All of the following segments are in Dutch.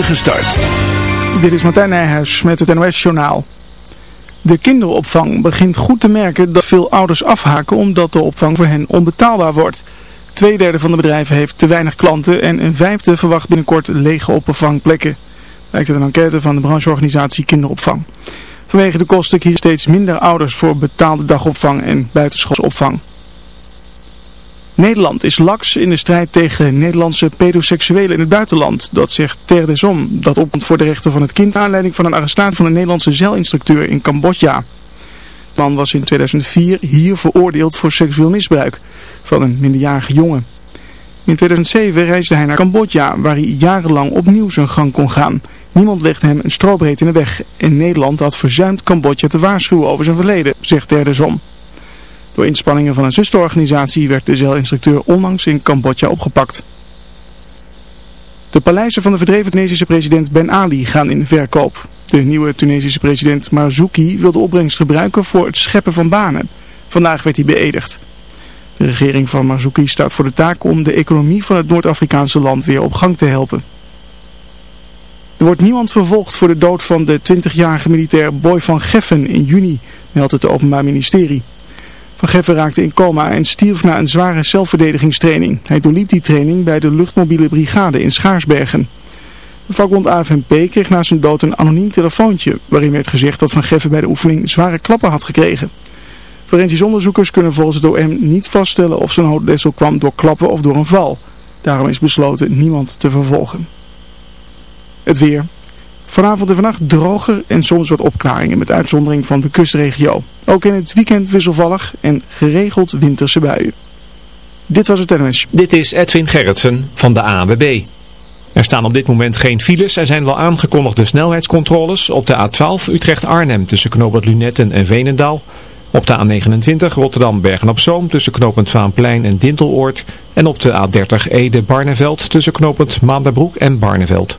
start. Dit is Martijn Nijhuis met het NOS-journaal. De kinderopvang begint goed te merken dat veel ouders afhaken omdat de opvang voor hen onbetaalbaar wordt. Tweederde van de bedrijven heeft te weinig klanten en een vijfde verwacht binnenkort lege opvangplekken. Lijkt uit een enquête van de brancheorganisatie Kinderopvang. Vanwege de kosten kiezen steeds minder ouders voor betaalde dagopvang en buitenschoolsopvang. Nederland is laks in de strijd tegen Nederlandse pedoseksuelen in het buitenland. Dat zegt Ter des Om, dat opkomt voor de rechten van het kind aanleiding van een arrestatie van een Nederlandse zeilinstructeur in Cambodja. De man was in 2004 hier veroordeeld voor seksueel misbruik van een minderjarige jongen. In 2007 reisde hij naar Cambodja, waar hij jarenlang opnieuw zijn gang kon gaan. Niemand legde hem een strobreed in de weg en Nederland had verzuimd Cambodja te waarschuwen over zijn verleden, zegt Ter des Om. Door inspanningen van een zusterorganisatie werd de zeilinstructeur onlangs in Cambodja opgepakt. De paleizen van de verdreven Tunesische president Ben Ali gaan in verkoop. De nieuwe Tunesische president Marzouki wil de opbrengst gebruiken voor het scheppen van banen. Vandaag werd hij beëdigd. De regering van Marzouki staat voor de taak om de economie van het Noord-Afrikaanse land weer op gang te helpen. Er wordt niemand vervolgd voor de dood van de 20-jarige militair Boy van Geffen in juni, meldt het Openbaar Ministerie. Van Geffen raakte in coma en stierf na een zware zelfverdedigingstraining. Hij doorliep die training bij de luchtmobiele brigade in Schaarsbergen. De vakbond AFNP kreeg na zijn dood een anoniem telefoontje waarin werd gezegd dat Van Geffen bij de oefening zware klappen had gekregen. Forensisch onderzoekers kunnen volgens het OM niet vaststellen of zijn hoofdletsel kwam door klappen of door een val. Daarom is besloten niemand te vervolgen. Het weer. Vanavond en vannacht droger en soms wat opklaringen met uitzondering van de kustregio. Ook in het weekend wisselvallig en geregeld winterse buien. Dit was het NMS. Dit is Edwin Gerritsen van de ANWB. Er staan op dit moment geen files. Er zijn wel aangekondigde snelheidscontroles op de A12 Utrecht-Arnhem tussen knooppunt Lunetten en Veenendaal. Op de A29 Rotterdam-Bergen-op-Zoom tussen knooppunt Vaanplein en Dinteloord. En op de A30 Ede-Barneveld tussen knooppunt Maanderbroek en Barneveld.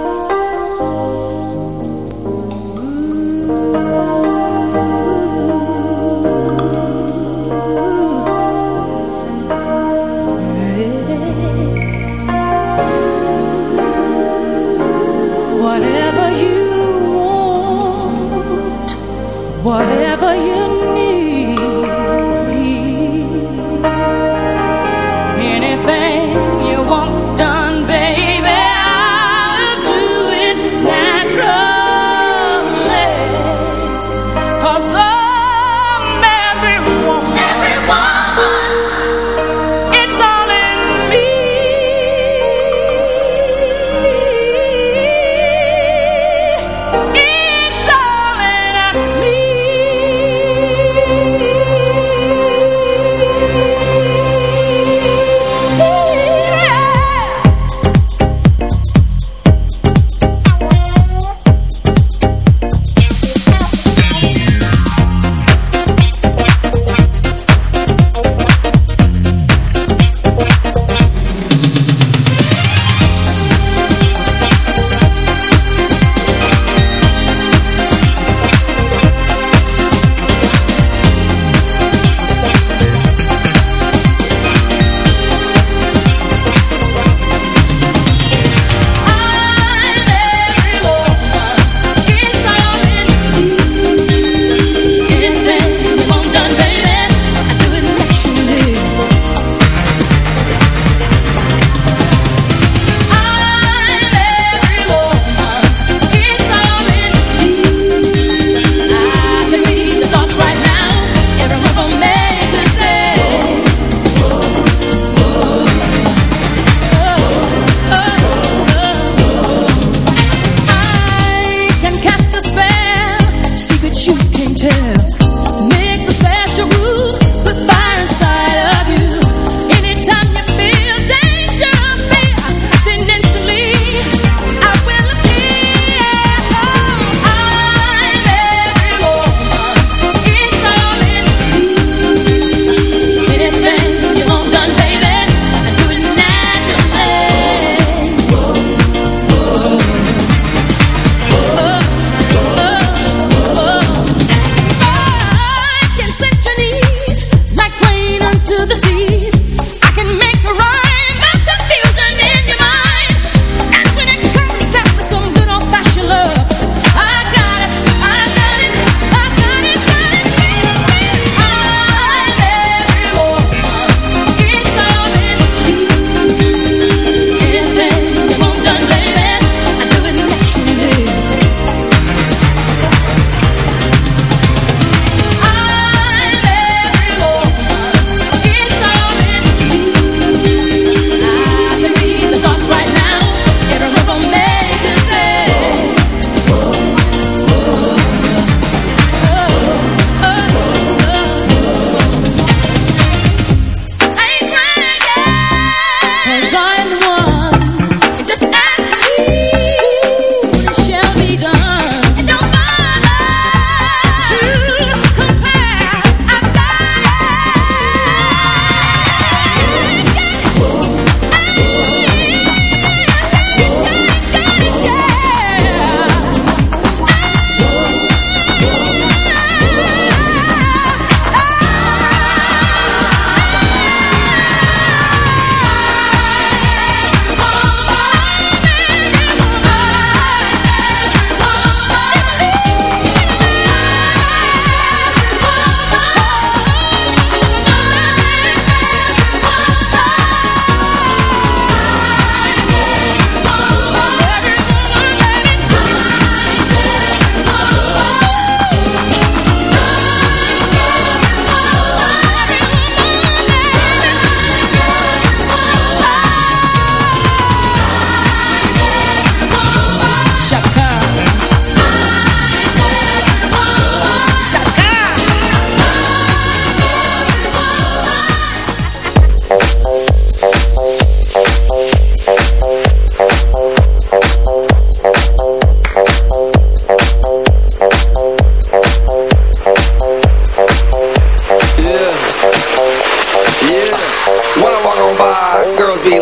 Whatever you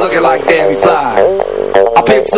Lookin' like Debbie Fly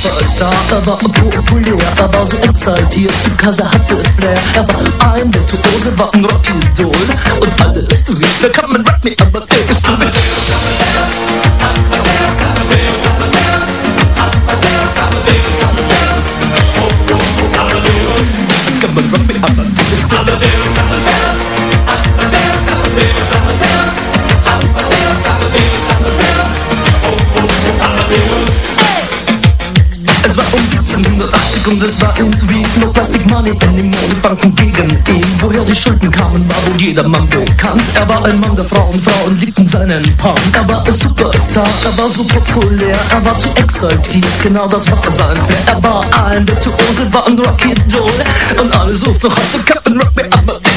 Superstar, er war populär, er war so exaltiert, because er hatte Flair. Er war ein Virtuose, war ein Rockidol. Und alles rief, wer kann man Rock me Amadeus? Du mit in Wien No Plastic Money anymore, die Banken gegen ihn. Woher die Schulden kamen, war wohl jedermann bekannt. Er war ein Mann der Frauen, Frauen liebten seinen Punk. Er war ein Superstar, er war so populär Er war zu exaltiert, genau das war sein Flair. Er war ein Virtuose, war ein Rocky Doll. Und alle suchten noch heute Captain Rock Me Amadeus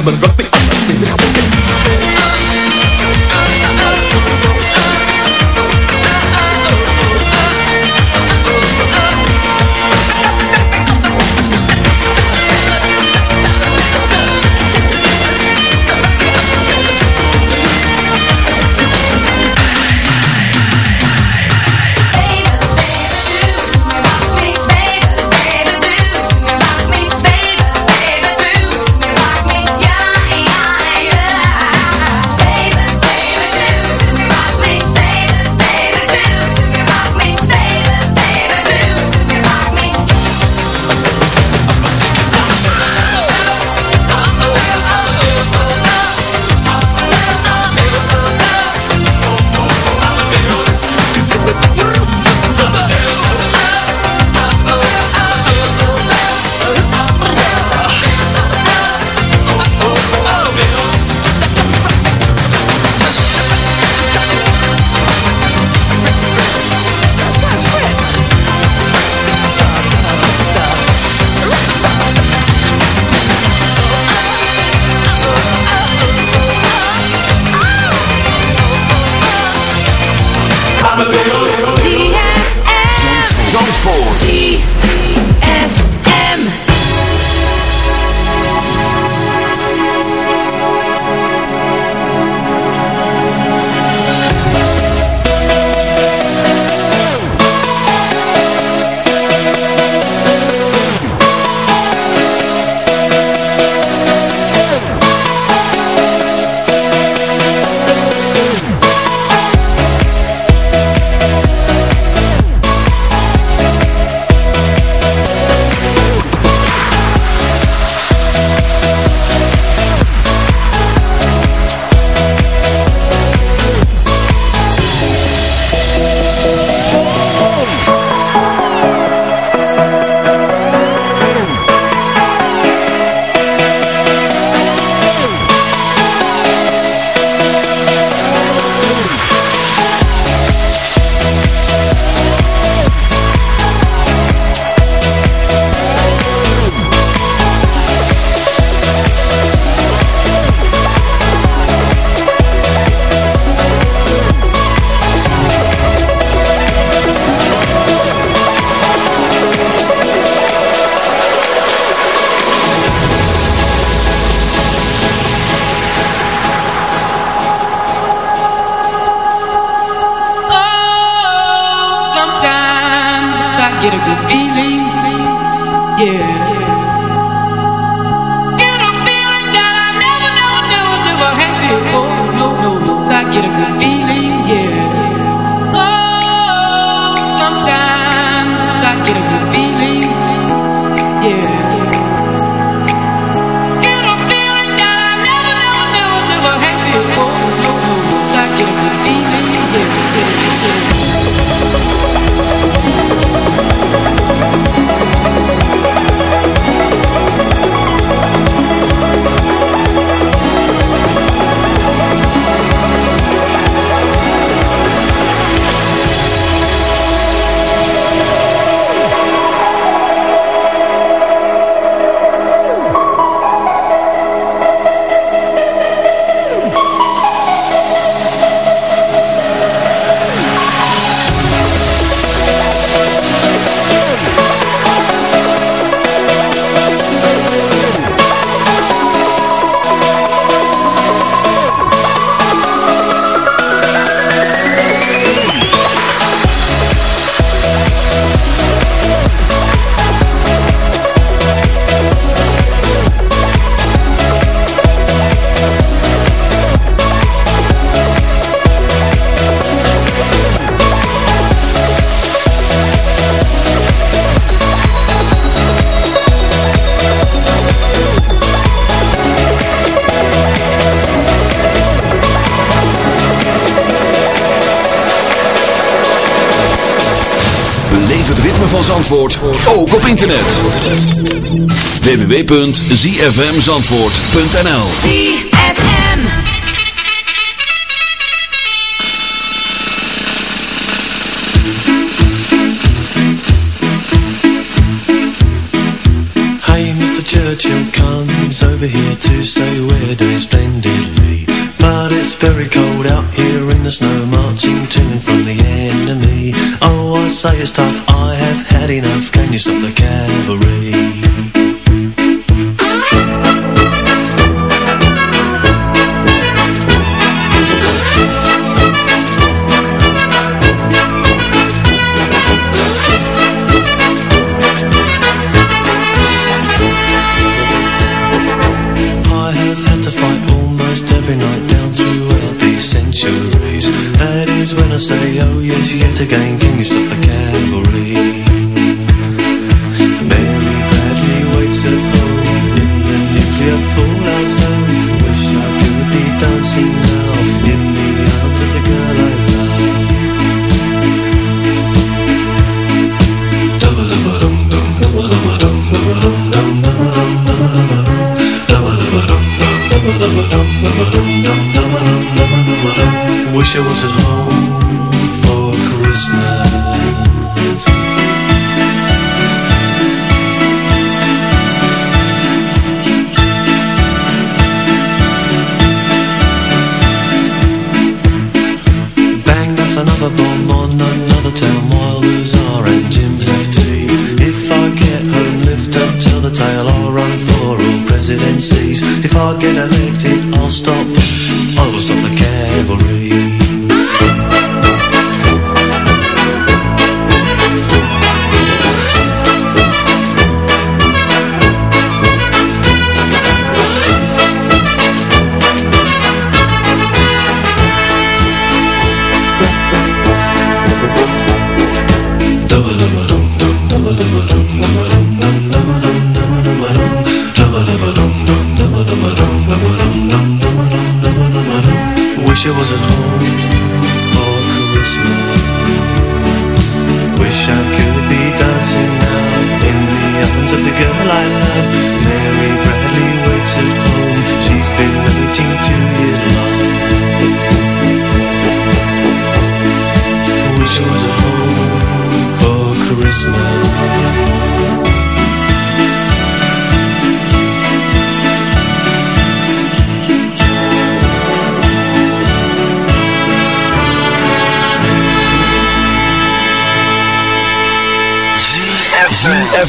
I'ma drop it. I'ma www.zfmzandvoort.nl ZFM. Churchill comes over here to say we're doing splendidly But it's very cold out here in the snow Marching to and from the enemy. Oh, I say it's tough say, oh yes, yet again, can you stop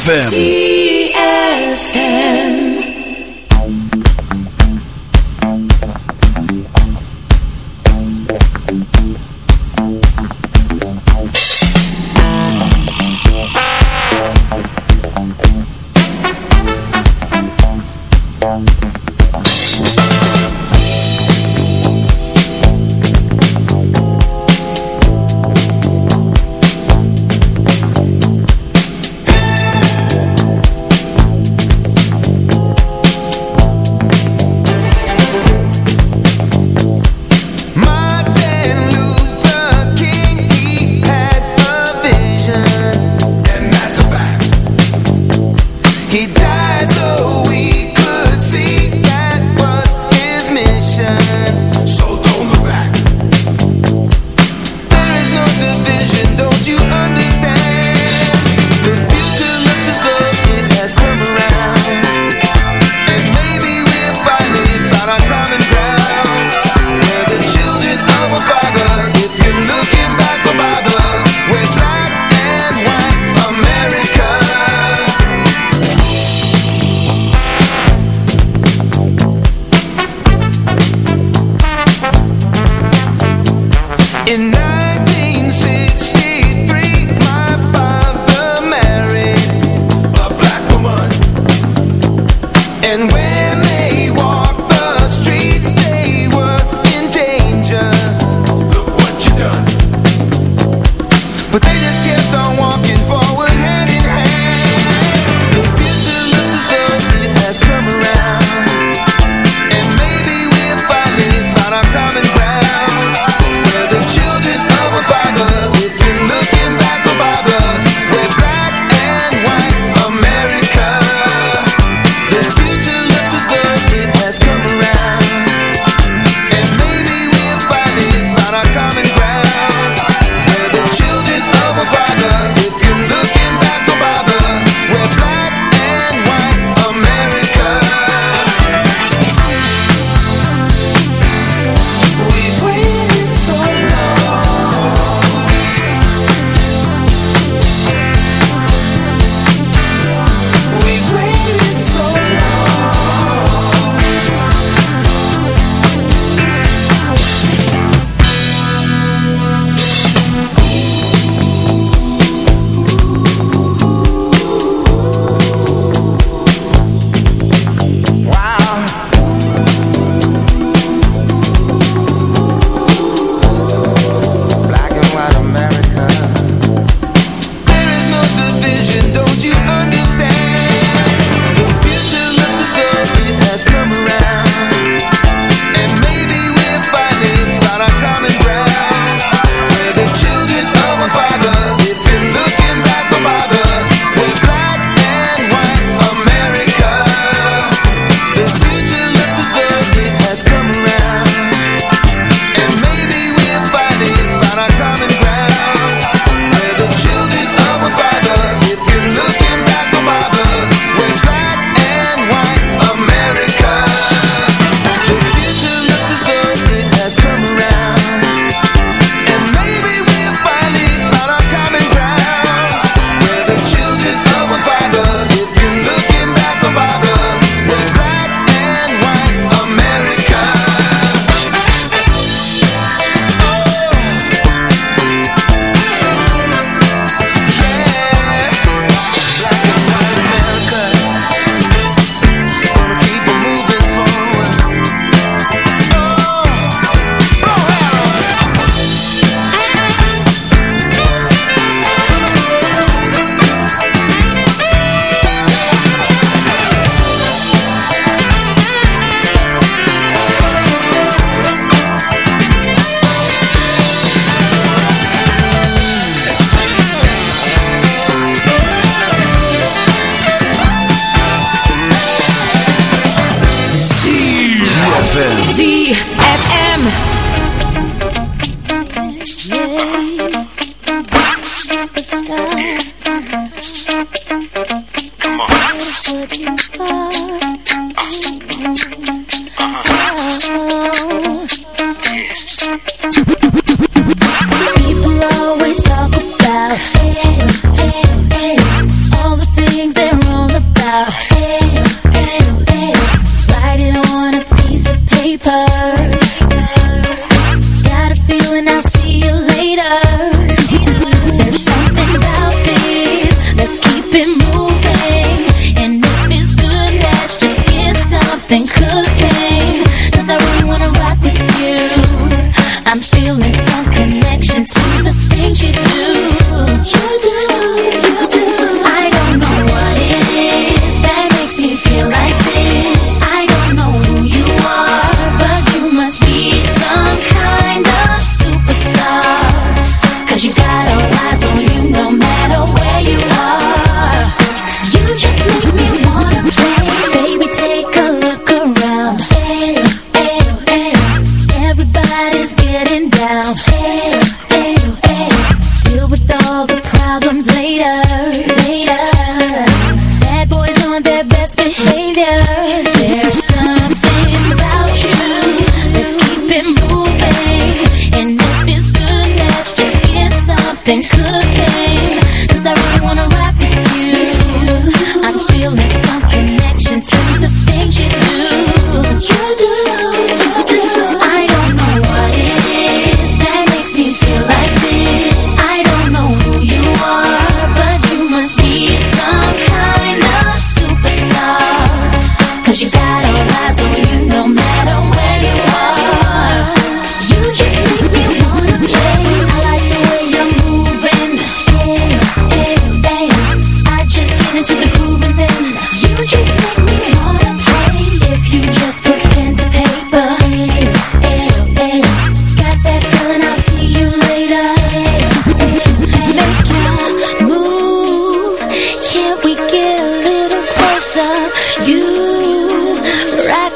ZFM.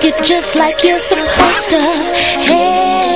It just like you're supposed to. Hey,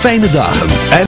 Fijne. En